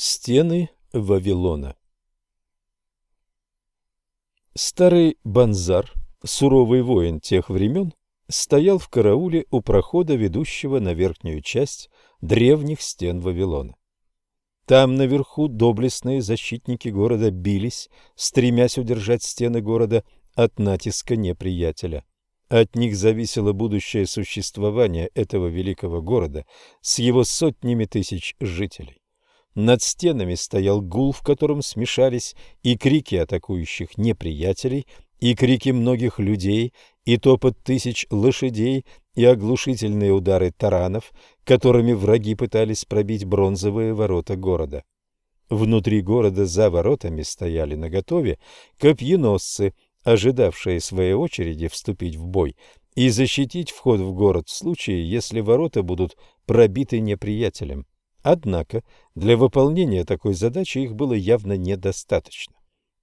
Стены Вавилона Старый Банзар, суровый воин тех времен, стоял в карауле у прохода, ведущего на верхнюю часть древних стен Вавилона. Там наверху доблестные защитники города бились, стремясь удержать стены города от натиска неприятеля. От них зависело будущее существование этого великого города с его сотнями тысяч жителей. Над стенами стоял гул, в котором смешались и крики атакующих неприятелей, и крики многих людей, и топот тысяч лошадей, и оглушительные удары таранов, которыми враги пытались пробить бронзовые ворота города. Внутри города за воротами стояли наготове копьеносцы, ожидавшие своей очереди вступить в бой и защитить вход в город в случае, если ворота будут пробиты неприятелем. Однако для выполнения такой задачи их было явно недостаточно.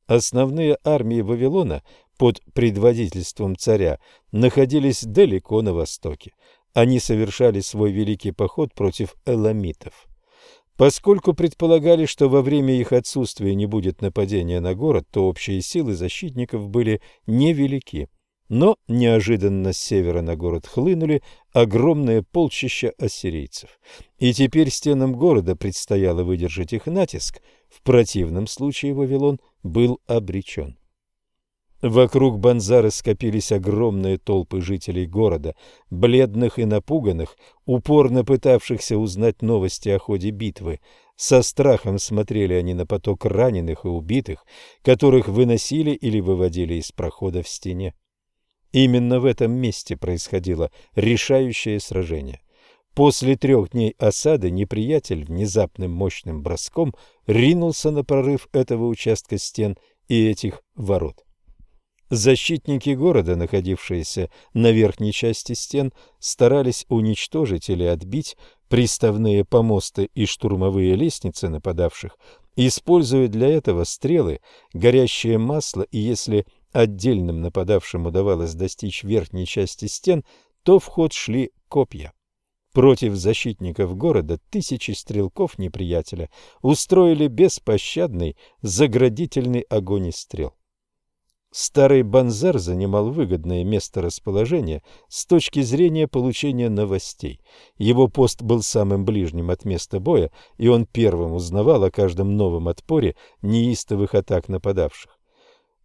Основные армии Вавилона под предводительством царя находились далеко на востоке. Они совершали свой великий поход против эламитов. Поскольку предполагали, что во время их отсутствия не будет нападения на город, то общие силы защитников были невелики. Но неожиданно с севера на город хлынули огромные полчища ассирийцев. И теперь стенам города предстояло выдержать их натиск, в противном случае Вавилон был обречен. Вокруг Банзары скопились огромные толпы жителей города, бледных и напуганных, упорно пытавшихся узнать новости о ходе битвы. Со страхом смотрели они на поток раненых и убитых, которых выносили или выводили из прохода в стене. Именно в этом месте происходило решающее сражение. После трех дней осады неприятель внезапным мощным броском ринулся на прорыв этого участка стен и этих ворот. Защитники города, находившиеся на верхней части стен, старались уничтожить или отбить приставные помосты и штурмовые лестницы нападавших, используя для этого стрелы, горящее масло и, если отдельным нападавшим удавалось достичь верхней части стен, то в ход шли копья. Против защитников города тысячи стрелков неприятеля устроили беспощадный заградительный огонь из стрел. Старый Банзар занимал выгодное место расположения с точки зрения получения новостей. Его пост был самым ближним от места боя, и он первым узнавал о каждом новом отпоре неистовых атак нападавших.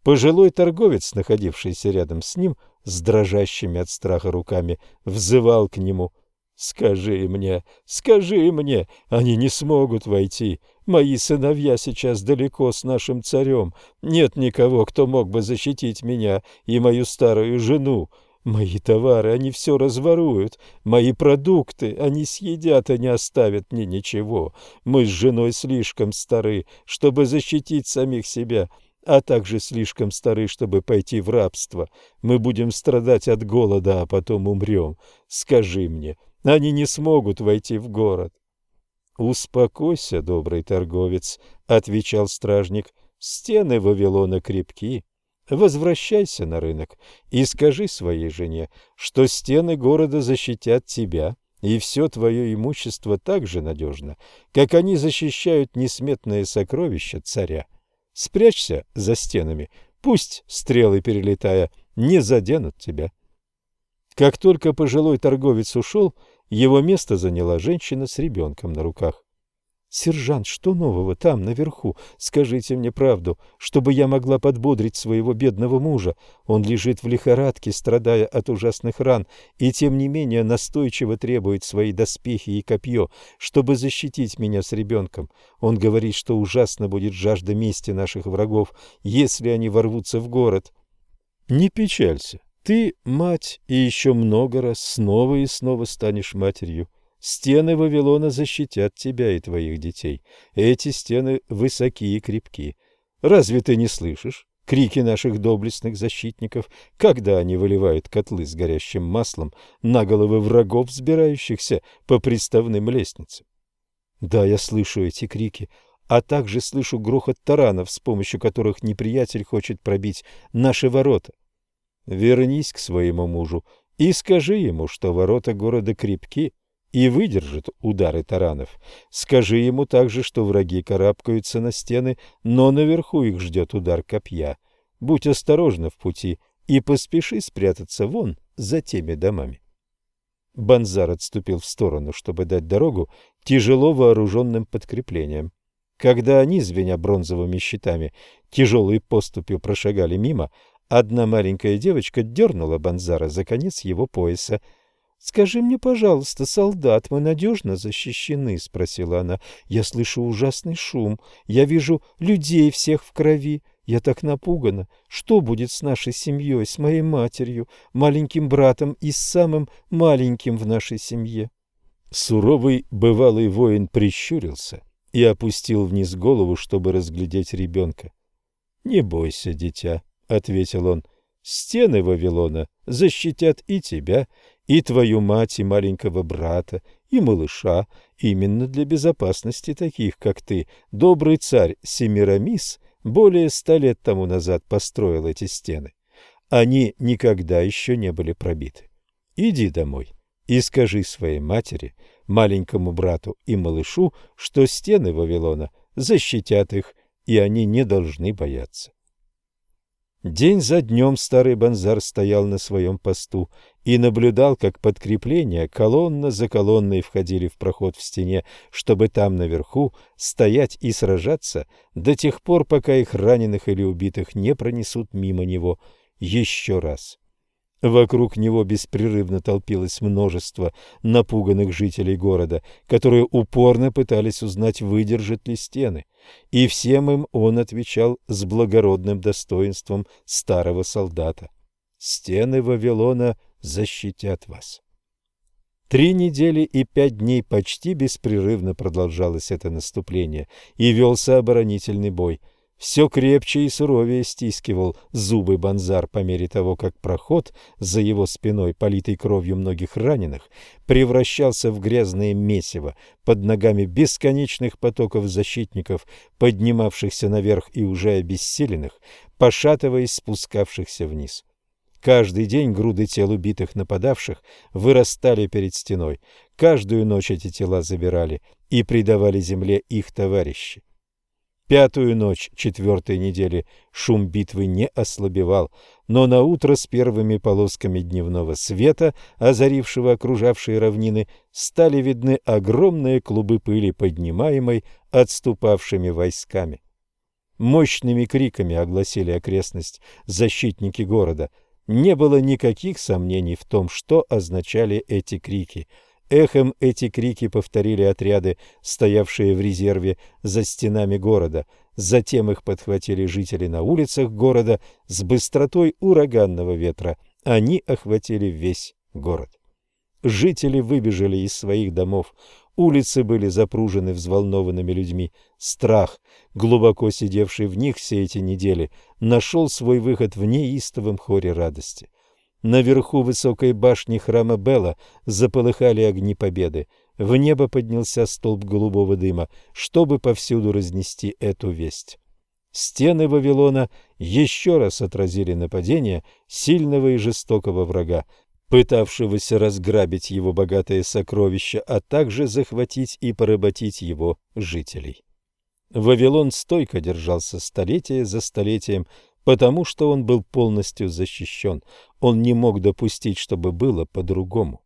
Пожилой торговец, находившийся рядом с ним, с дрожащими от страха руками, взывал к нему. «Скажи мне, скажи мне, они не смогут войти. Мои сыновья сейчас далеко с нашим царем. Нет никого, кто мог бы защитить меня и мою старую жену. Мои товары они все разворуют, мои продукты они съедят и не оставят мне ничего. Мы с женой слишком стары, чтобы защитить самих себя» а также слишком стары, чтобы пойти в рабство. Мы будем страдать от голода, а потом умрем. Скажи мне, они не смогут войти в город. «Успокойся, добрый торговец», — отвечал стражник, — «стены Вавилона крепки». Возвращайся на рынок и скажи своей жене, что стены города защитят тебя, и все твое имущество так же надежно, как они защищают несметные сокровища царя. Спрячься за стенами, пусть стрелы, перелетая, не заденут тебя. Как только пожилой торговец ушел, его место заняла женщина с ребенком на руках. «Сержант, что нового там, наверху? Скажите мне правду, чтобы я могла подбодрить своего бедного мужа. Он лежит в лихорадке, страдая от ужасных ран, и тем не менее настойчиво требует свои доспехи и копье, чтобы защитить меня с ребенком. Он говорит, что ужасно будет жажда мести наших врагов, если они ворвутся в город». «Не печалься. Ты мать, и еще много раз снова и снова станешь матерью». Стены Вавилона защитят тебя и твоих детей. Эти стены высокие и крепки. Разве ты не слышишь крики наших доблестных защитников, когда они выливают котлы с горящим маслом на головы врагов, взбирающихся по приставным лестницам? Да, я слышу эти крики, а также слышу грохот таранов, с помощью которых неприятель хочет пробить наши ворота. Вернись к своему мужу и скажи ему, что ворота города крепки, и выдержит удары таранов. Скажи ему также, что враги карабкаются на стены, но наверху их ждет удар копья. Будь осторожна в пути и поспеши спрятаться вон за теми домами. Банзар отступил в сторону, чтобы дать дорогу тяжело вооруженным подкреплениям. Когда они, звеня бронзовыми щитами, тяжелой поступью прошагали мимо, одна маленькая девочка дернула Банзара за конец его пояса. «Скажи мне, пожалуйста, солдат, мы надежно защищены?» — спросила она. «Я слышу ужасный шум. Я вижу людей всех в крови. Я так напугана. Что будет с нашей семьей, с моей матерью, маленьким братом и с самым маленьким в нашей семье?» Суровый бывалый воин прищурился и опустил вниз голову, чтобы разглядеть ребенка. «Не бойся, дитя», — ответил он, — «стены Вавилона защитят и тебя, и твою мать, и маленького брата, и малыша, именно для безопасности таких, как ты. Добрый царь Семирамис более ста лет тому назад построил эти стены. Они никогда еще не были пробиты. Иди домой и скажи своей матери, маленькому брату и малышу, что стены Вавилона защитят их, и они не должны бояться. День за днем старый Банзар стоял на своем посту и наблюдал, как подкрепления колонна за колонной входили в проход в стене, чтобы там наверху стоять и сражаться до тех пор, пока их раненых или убитых не пронесут мимо него еще раз. Вокруг него беспрерывно толпилось множество напуганных жителей города, которые упорно пытались узнать, выдержат ли стены. И всем им он отвечал с благородным достоинством старого солдата. «Стены Вавилона защитят вас». Три недели и пять дней почти беспрерывно продолжалось это наступление, и велся оборонительный бой – все крепче и суровее стискивал зубы Банзар по мере того, как проход за его спиной, политый кровью многих раненых, превращался в грязное месиво под ногами бесконечных потоков защитников, поднимавшихся наверх и уже обессиленных, пошатываясь спускавшихся вниз. Каждый день груды тел убитых нападавших вырастали перед стеной. Каждую ночь эти тела забирали и предавали земле их товарищи. Пятую ночь четвертой недели шум битвы не ослабевал, но на утро с первыми полосками дневного света, озарившего окружавшие равнины, стали видны огромные клубы пыли, поднимаемой отступавшими войсками. Мощными криками огласили окрестность защитники города. Не было никаких сомнений в том, что означали эти крики – Эхом эти крики повторили отряды, стоявшие в резерве за стенами города. Затем их подхватили жители на улицах города с быстротой ураганного ветра. Они охватили весь город. Жители выбежали из своих домов. Улицы были запружены взволнованными людьми. Страх, глубоко сидевший в них все эти недели, нашел свой выход в неистовом хоре радости. Наверху высокой башни храма Бела заполыхали огни победы. В небо поднялся столб голубого дыма, чтобы повсюду разнести эту весть. Стены Вавилона еще раз отразили нападение сильного и жестокого врага, пытавшегося разграбить его богатые сокровища, а также захватить и поработить его жителей. Вавилон стойко держался столетие за столетием, потому что он был полностью защищен. Он не мог допустить, чтобы было по-другому.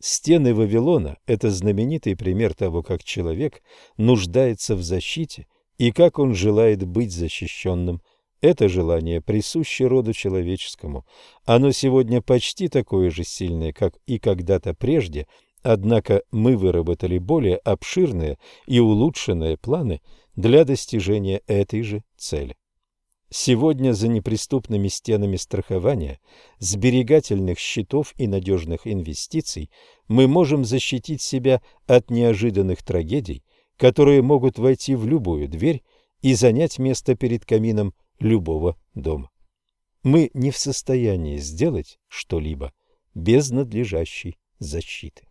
Стены Вавилона – это знаменитый пример того, как человек нуждается в защите и как он желает быть защищенным. Это желание присуще роду человеческому. Оно сегодня почти такое же сильное, как и когда-то прежде, однако мы выработали более обширные и улучшенные планы для достижения этой же цели. Сегодня за неприступными стенами страхования, сберегательных счетов и надежных инвестиций мы можем защитить себя от неожиданных трагедий, которые могут войти в любую дверь и занять место перед камином любого дома. Мы не в состоянии сделать что-либо без надлежащей защиты.